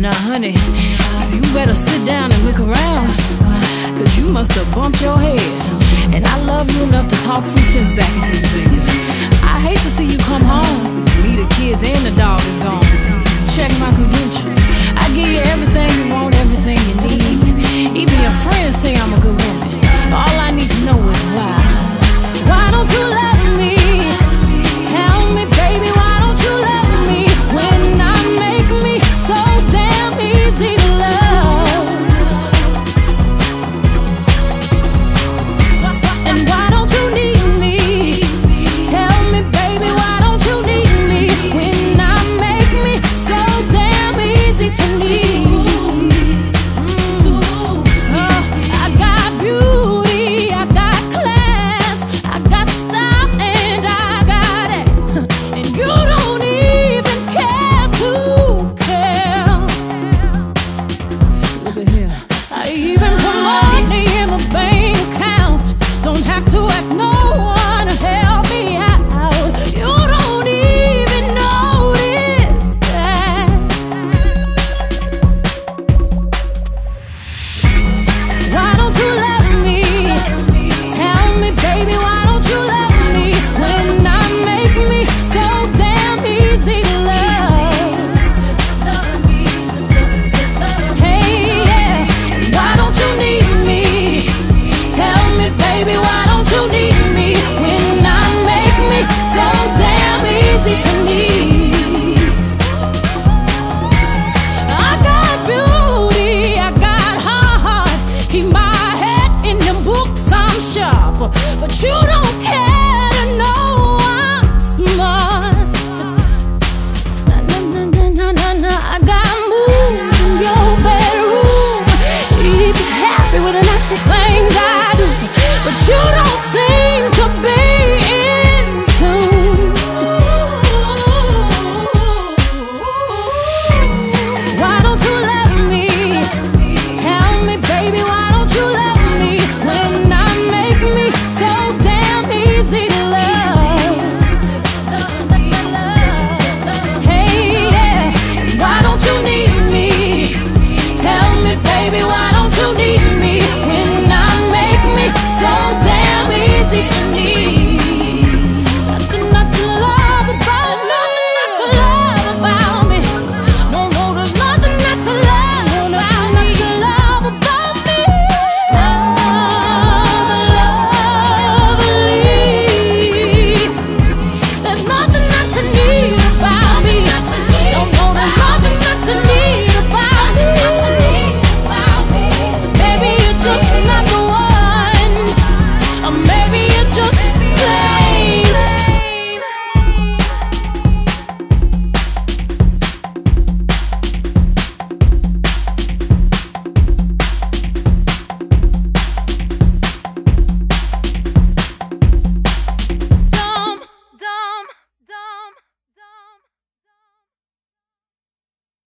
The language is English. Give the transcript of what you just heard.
Now, honey, you better sit down and look around. Cause you must have bumped your head. And I love you enough to talk some sense back into you, baby. I hate to see you come home, me, the kids, and the dog. but you don't care to know I'm smart. Na na na na na na, na, I got moves in your bedroom. You'd be happy with a nasty thing I do, but you don't. easy to love.